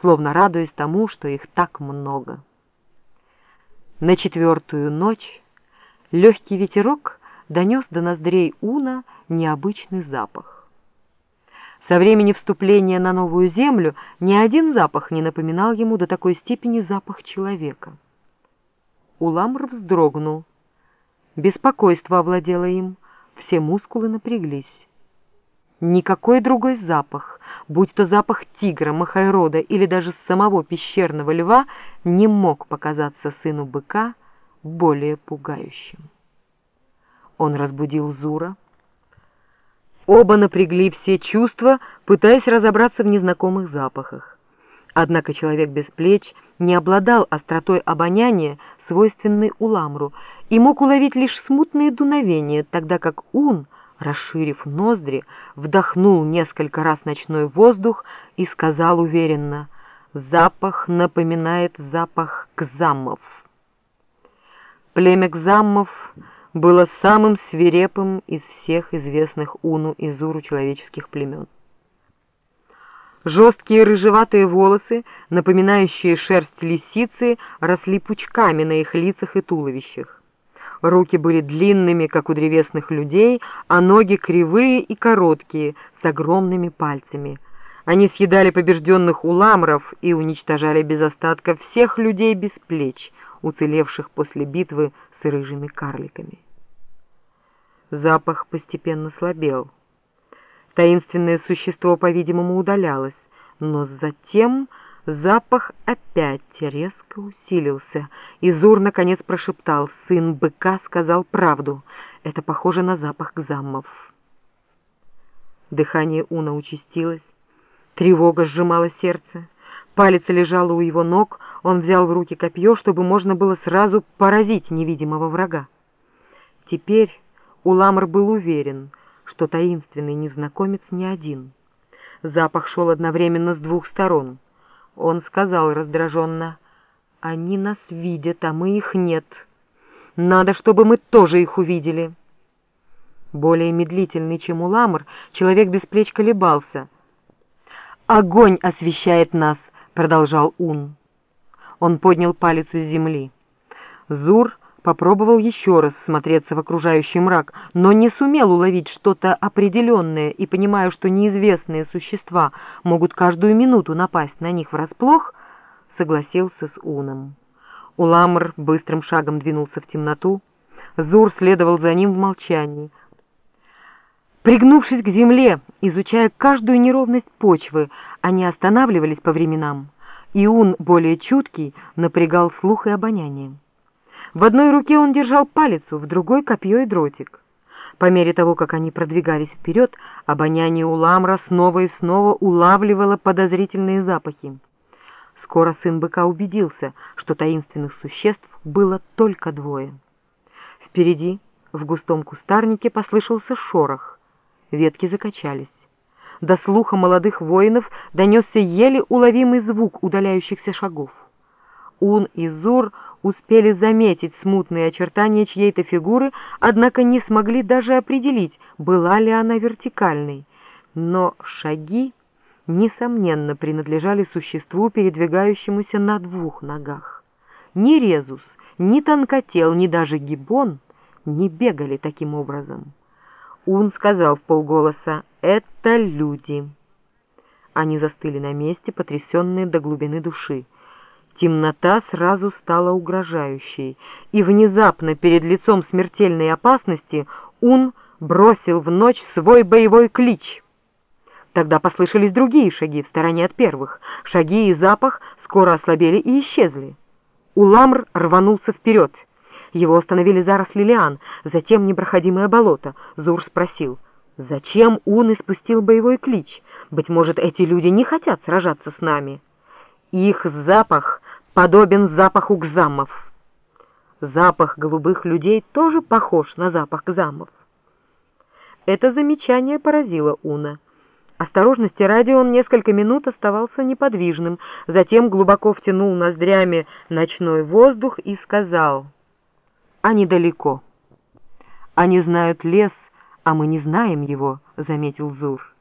словно радуясь тому, что их так много. На четвертую ночь легкий ветерок донес до ноздрей Уна необычный запах. Со времени вступления на новую землю ни один запах не напоминал ему до такой степени запах человека. Уламр вздрогнул. Беспокойство овладело им, все мускулы напряглись. Никакой другой запах, будь то запах тигра, махайрода или даже самого пещерного льва, не мог показаться сыну быка более пугающим. Он разбудил Зура. Оба напрягли все чувства, пытаясь разобраться в незнакомых запахах. Однако человек без плеч не обладал остротой обоняния, свойственной уламру, и мог уловить лишь смутные дуновения, тогда как Ун, расширив ноздри, вдохнул несколько раз ночной воздух и сказал уверенно «Запах напоминает запах кзаммов». Племя кзаммов было самым свирепым из всех известных Уну и Зуру человеческих племен. Жесткие рыжеватые волосы, напоминающие шерсть лисицы, росли пучками на их лицах и туловищах. Руки были длинными, как у древесных людей, а ноги кривые и короткие, с огромными пальцами. Они съедали побежденных уламров и уничтожали без остатка всех людей без плеч, уцелевших после битвы с рыжими карликами. Запах постепенно слабел. Таинственное существо, по-видимому, удалялось, но затем запах опять резко усилился, и Зур наконец прошептал, «Сын быка сказал правду, это похоже на запах гзаммов». Дыхание Уна участилось, тревога сжимала сердце, палец лежал у его ног, он взял в руки копье, чтобы можно было сразу поразить невидимого врага. Теперь Уламр был уверен, что таинственный незнакомец не один. Запах шел одновременно с двух сторон. Он сказал раздраженно, «Они нас видят, а мы их нет. Надо, чтобы мы тоже их увидели». Более медлительный, чем Уламр, человек без плеч колебался. «Огонь освещает нас», — продолжал Ун. Он поднял палец из земли. Зур попробовал еще раз смотреться в окружающий мрак, но не сумел уловить что-то определенное и, понимая, что неизвестные существа могут каждую минуту напасть на них врасплох, согласился с Уном. Уламр быстрым шагом двинулся в темноту, Зур следовал за ним в молчании. Пригнувшись к земле, изучая каждую неровность почвы, они останавливались по временам, и Ун, более чуткий, напрягал слух и обоняние. В одной руке он держал палицу, в другой — копье и дротик. По мере того, как они продвигались вперед, обоняние Уламра снова и снова улавливало подозрительные запахи. Скоро сын быка убедился, что таинственных существ было только двое. Впереди, в густом кустарнике, послышался шорох. Ветки закачались. До слуха молодых воинов донесся еле уловимый звук удаляющихся шагов. Ун и Зур успели заметить смутные очертания чьей-то фигуры, однако не смогли даже определить, была ли она вертикальной. Но шаги, несомненно, принадлежали существу, передвигающемуся на двух ногах. Ни Резус, ни Тонкотел, ни даже Гибон не бегали таким образом. Ун сказал в полголоса «Это люди». Они застыли на месте, потрясенные до глубины души. Темнота сразу стала угрожающей, и внезапно перед лицом смертельной опасности Ун бросил в ночь свой боевой клич. Тогда послышались другие шаги в стороне от первых. Шаги и запах скоро ослабели и исчезли. Уламр рванулся вперед. Его остановили заросли лиан, затем непроходимое болото. Зур спросил, зачем Ун испустил боевой клич? Быть может, эти люди не хотят сражаться с нами? Их запах подобен запаху гзамов. Запах голубых людей тоже похож на запах гзамов. Это замечание поразило Уна. Осторожности ради он несколько минут оставался неподвижным, затем глубоко втянул ноздрями ночной воздух и сказал, «Они далеко. Они знают лес, а мы не знаем его», — заметил Зур.